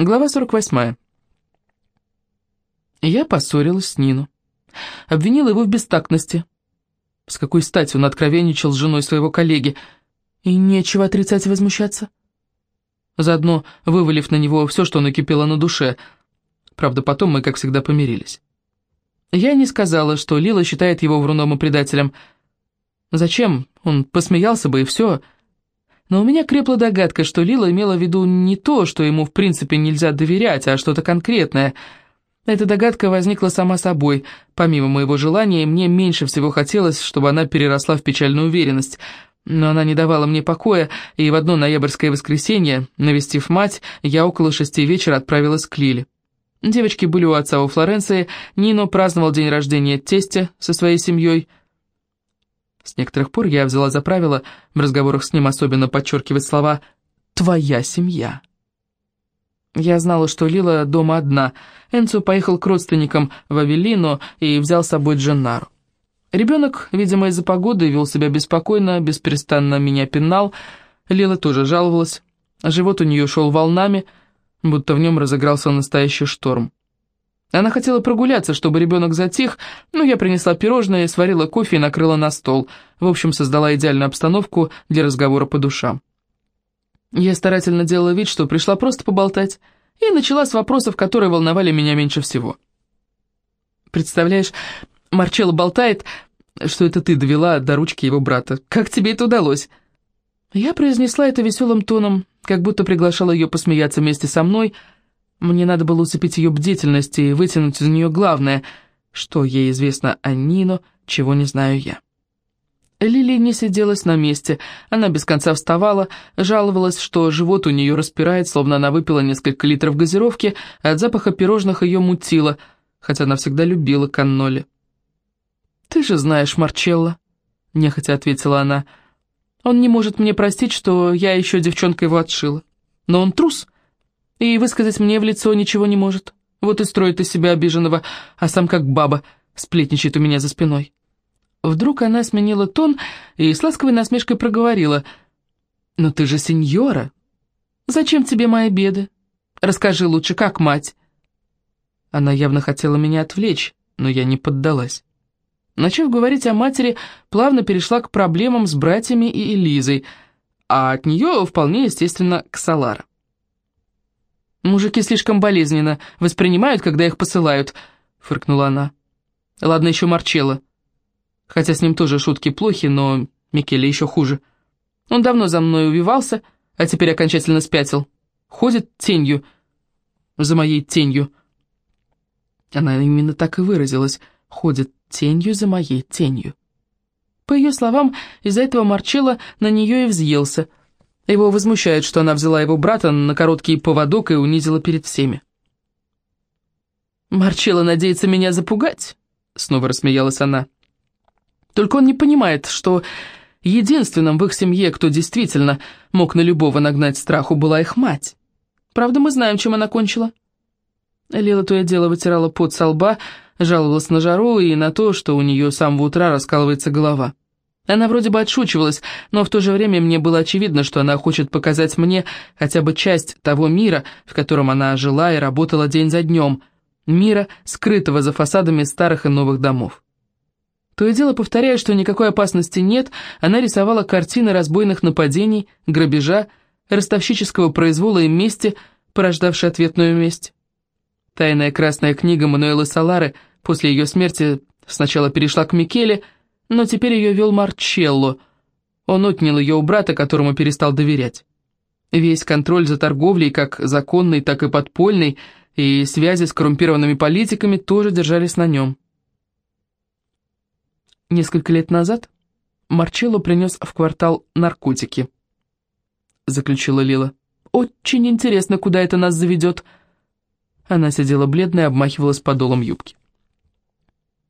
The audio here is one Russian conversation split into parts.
Глава 48. Я поссорилась с Нину. Обвинила его в бестактности. С какой стати он откровенничал с женой своего коллеги. И нечего отрицать и возмущаться. Заодно вывалив на него все, что накипело на душе. Правда, потом мы, как всегда, помирились. Я не сказала, что Лила считает его вруном и предателем. Зачем? Он посмеялся бы, и все. Но у меня крепла догадка, что Лила имела в виду не то, что ему в принципе нельзя доверять, а что-то конкретное. Эта догадка возникла сама собой. Помимо моего желания, мне меньше всего хотелось, чтобы она переросла в печальную уверенность. Но она не давала мне покоя, и в одно ноябрьское воскресенье, навестив мать, я около шести вечера отправилась к Лиле. Девочки были у отца во Флоренции, Нино праздновал день рождения тестя со своей семьей – с некоторых пор я взяла за правило в разговорах с ним особенно подчеркивать слова «твоя семья». Я знала, что Лила дома одна. Энцо поехал к родственникам в Авеллино и взял с собой Дженнару. Ребенок, видимо, из-за погоды вел себя беспокойно, бесперестанно меня пинал. Лила тоже жаловалась. Живот у нее шел волнами, будто в нем разыгрался настоящий шторм. Она хотела прогуляться, чтобы ребенок затих, но я принесла пирожное, сварила кофе и накрыла на стол. В общем, создала идеальную обстановку для разговора по душам. Я старательно делала вид, что пришла просто поболтать, и начала с вопросов, которые волновали меня меньше всего. «Представляешь, Марчелло болтает, что это ты довела до ручки его брата. Как тебе это удалось?» Я произнесла это веселым тоном, как будто приглашала ее посмеяться вместе со мной, — мне надо было уцепить ее бдительность и вытянуть из нее главное, что ей известно о Нино, чего не знаю я. Лили не сиделась на месте, она без конца вставала, жаловалась, что живот у нее распирает, словно она выпила несколько литров газировки, а от запаха пирожных ее мутило, хотя она всегда любила канноли. «Ты же знаешь Марчелло», — нехотя ответила она. «Он не может мне простить, что я еще девчонка его отшила. Но он трус, и высказать мне в лицо ничего не может. Вот и строит из себя обиженного, а сам как баба сплетничает у меня за спиной. Вдруг она сменила тон и с ласковой насмешкой проговорила. «Но ты же сеньора. Зачем тебе мои беды? Расскажи лучше, как мать?» Она явно хотела меня отвлечь, но я не поддалась. Начав говорить о матери, плавно перешла к проблемам с братьями и Элизой, а от нее, вполне естественно, к Салара. «Мужики слишком болезненно воспринимают, когда их посылают», — фыркнула она. «Ладно, еще Марчелло. Хотя с ним тоже шутки плохи, но Микеле еще хуже. Он давно за мной увивался, а теперь окончательно спятил. Ходит тенью за моей тенью». Она именно так и выразилась. «Ходит тенью за моей тенью». По ее словам, из-за этого Марчелло на нее и взъелся — его возмущает, что она взяла его брата на короткий поводок и унизила перед всеми. «Марчелло надеется меня запугать», — снова рассмеялась она. «Только он не понимает, что единственным в их семье, кто действительно мог на любого нагнать страху, была их мать. Правда, мы знаем, чем она кончила». Лила то и дело вытирала пот со лба, жаловалась на жару и на то, что у нее с самого утра раскалывается голова. Она вроде бы отшучивалась, но в то же время мне было очевидно, что она хочет показать мне хотя бы часть того мира, в котором она жила и работала день за днем, мира, скрытого за фасадами старых и новых домов. То и дело, повторяя, что никакой опасности нет, она рисовала картины разбойных нападений, грабежа, ростовщического произвола и мести, порождавшей ответную месть. Тайная красная книга Мануэлы Салары после ее смерти сначала перешла к Микеле, но теперь ее вел Марчелло. Он отнял ее у брата, которому перестал доверять. Весь контроль за торговлей, как законный, так и подпольный, и связи с коррумпированными политиками тоже держались на нем. Несколько лет назад Марчелло принес в квартал наркотики, заключила Лила. «Очень интересно, куда это нас заведет». Она сидела бледная, обмахивалась подолом юбки.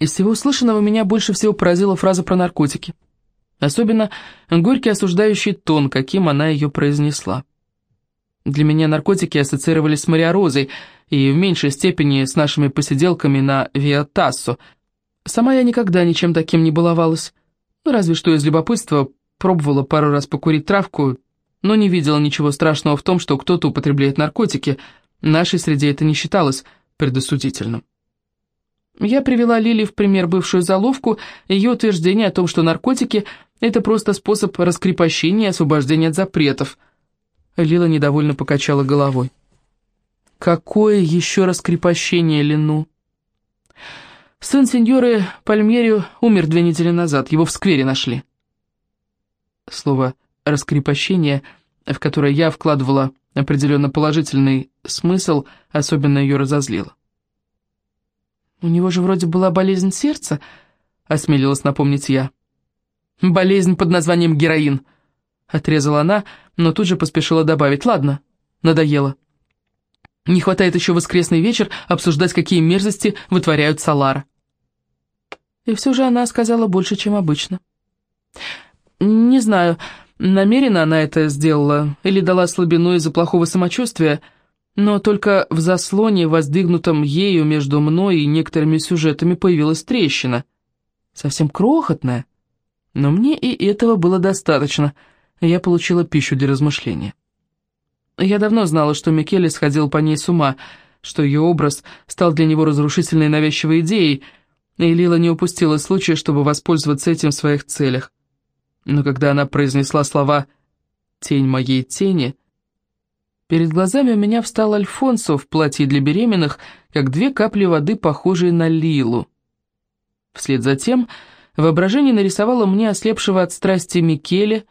Из всего услышанного меня больше всего поразила фраза про наркотики. Особенно горький осуждающий тон, каким она ее произнесла. Для меня наркотики ассоциировались с Мариорозой и в меньшей степени с нашими посиделками на Виатассо. Сама я никогда ничем таким не баловалась. Ну, разве что из любопытства пробовала пару раз покурить травку, но не видела ничего страшного в том, что кто-то употребляет наркотики. нашей среде это не считалось предосудительным. Я привела Лили в пример бывшую заловку, ее утверждение о том, что наркотики – это просто способ раскрепощения и освобождения от запретов. Лила недовольно покачала головой. Какое еще раскрепощение, Лену? Сын сеньоры Пальмерию умер две недели назад, его в сквере нашли. Слово «раскрепощение», в которое я вкладывала определенно положительный смысл, особенно ее разозлило. «У него же вроде была болезнь сердца», — осмелилась напомнить я. «Болезнь под названием героин», — отрезала она, но тут же поспешила добавить. «Ладно, надоело. Не хватает еще воскресный вечер обсуждать, какие мерзости вытворяют Салара». И все же она сказала больше, чем обычно. «Не знаю, намеренно она это сделала или дала слабину из-за плохого самочувствия», но только в заслоне, воздвигнутом ею между мной и некоторыми сюжетами, появилась трещина. Совсем крохотная, но мне и этого было достаточно. Я получила пищу для размышления. Я давно знала, что Микеле сходил по ней с ума, что ее образ стал для него разрушительной навязчивой идеей, и Лила не упустила случая, чтобы воспользоваться этим в своих целях. Но когда она произнесла слова «тень моей тени», Перед глазами у меня встал Альфонсо в платье для беременных, как две капли воды, похожие на лилу. Вслед за тем воображение нарисовало мне ослепшего от страсти Микеле,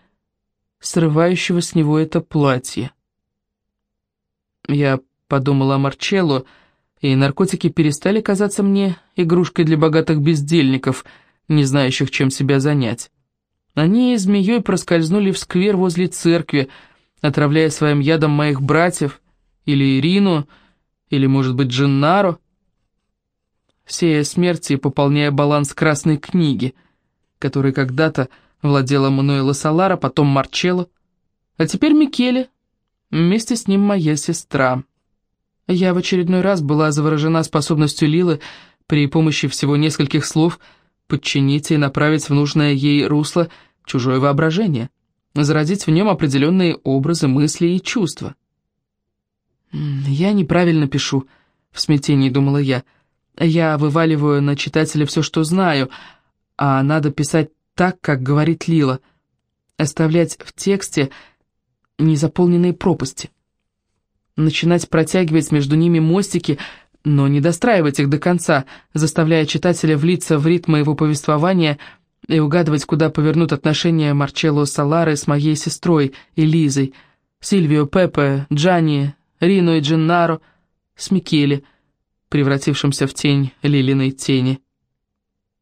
срывающего с него это платье. Я подумала о Марчелло, и наркотики перестали казаться мне игрушкой для богатых бездельников, не знающих, чем себя занять. Они змеей проскользнули в сквер возле церкви, отравляя своим ядом моих братьев, или Ирину, или, может быть, Дженнаро, сея смерти и пополняя баланс Красной книги, которой когда-то владела Мануэла Салара, потом Марчелло, а теперь Микеле, вместе с ним моя сестра. Я в очередной раз была заворожена способностью Лилы при помощи всего нескольких слов подчинить и направить в нужное ей русло чужое воображение зародить в нем определенные образы, мысли и чувства. «Я неправильно пишу», — в смятении думала я. «Я вываливаю на читателя все, что знаю, а надо писать так, как говорит Лила, оставлять в тексте незаполненные пропасти, начинать протягивать между ними мостики, но не достраивать их до конца, заставляя читателя влиться в ритм моего повествования — и угадывать, куда повернут отношения Марчелло Салары с моей сестрой Элизой, Сильвио Пепе, Джанни, Рино и Дженнаро, с Микеле, превратившимся в тень Лилиной тени.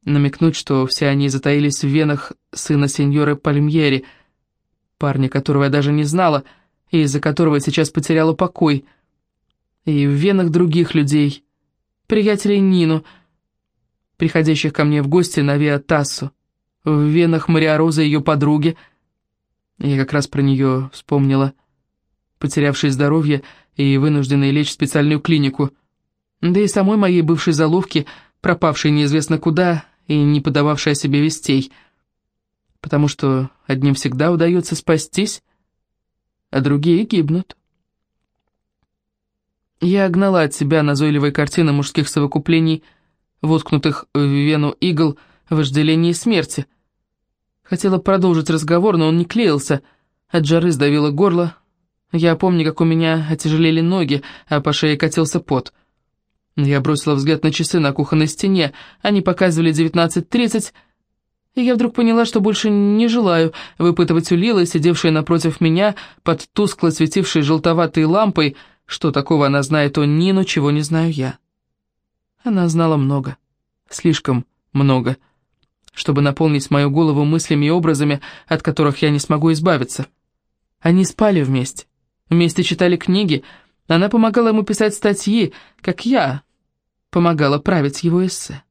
Намекнуть, что все они затаились в венах сына сеньоры Пальмьери, парня, которого я даже не знала, и из-за которого сейчас потеряла покой, и в венах других людей, приятелей Нину, приходящих ко мне в гости на Виа Тассу в венах Мария Роза ее подруги. Я как раз про нее вспомнила, потерявшей здоровье и вынужденной лечь в специальную клинику. Да и самой моей бывшей заловки, пропавшей неизвестно куда и не подававшей о себе вестей. Потому что одним всегда удается спастись, а другие гибнут. Я гнала от себя назойливые картины мужских совокуплений, воткнутых в вену игл, вожделении смерти — Хотела продолжить разговор, но он не клеился. От жары сдавило горло. Я помню, как у меня отяжелели ноги, а по шее катился пот. Я бросила взгляд на часы на кухонной стене. Они показывали 19.30, и я вдруг поняла, что больше не желаю выпытывать у Лилы, сидевшей напротив меня, под тускло светившей желтоватой лампой, что такого она знает о Нину, чего не знаю я. Она знала много, слишком много чтобы наполнить мою голову мыслями и образами, от которых я не смогу избавиться. Они спали вместе, вместе читали книги, она помогала ему писать статьи, как я помогала править его эссе.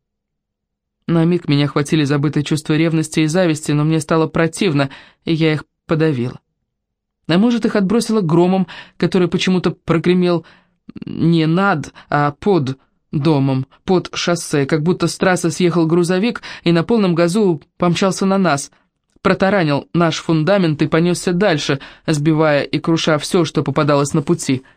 На миг меня хватили забытые чувства ревности и зависти, но мне стало противно, и я их подавила. А может, их отбросило громом, который почему-то прогремел не над, а под домом, под шоссе, как будто с трассы съехал грузовик и на полном газу помчался на нас, протаранил наш фундамент и понесся дальше, сбивая и круша все, что попадалось на пути —